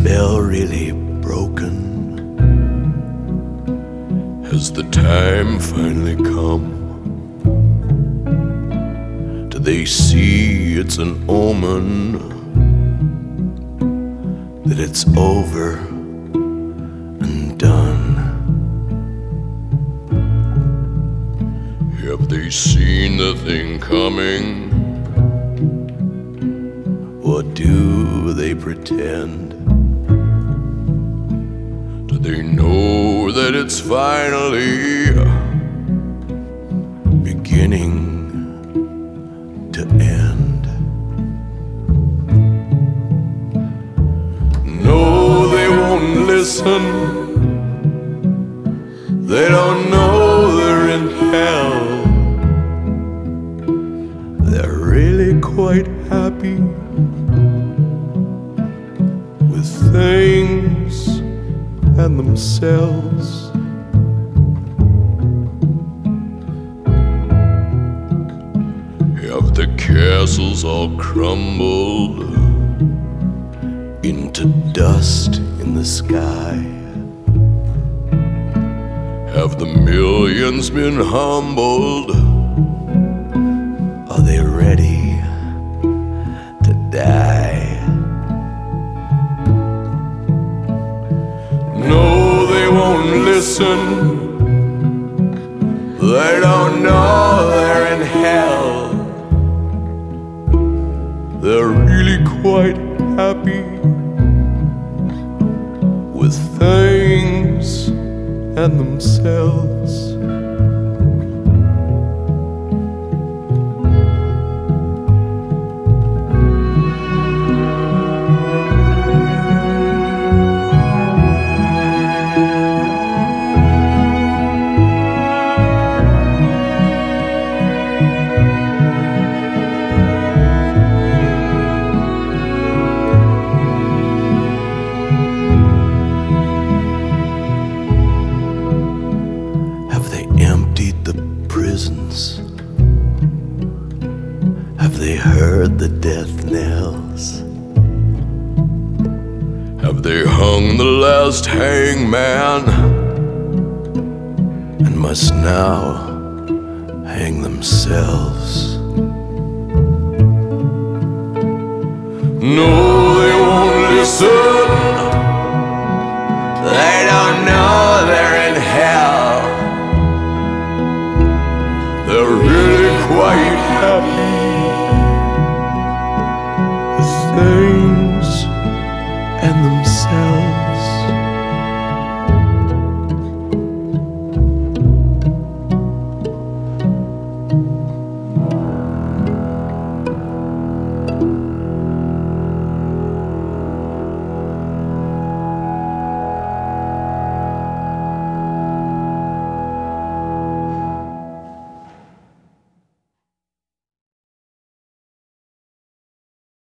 spell really broken? Has the time finally come? Do they see it's an omen that it's over and done? Have they seen the thing coming? Or do they pretend? They know that it's finally beginning to end? No, they won't listen. They don't know they're in hell. They're really quite happy with things themselves. Have the castles all crumbled into dust in the sky? Have the millions been humbled? Listen. They don't know they're in hell. They're really quite happy with things and themselves. Prisons? Have they heard the death knells? Have they hung the last hangman? And must now hang themselves? No, they won't listen. They're really quite happy with things and themselves.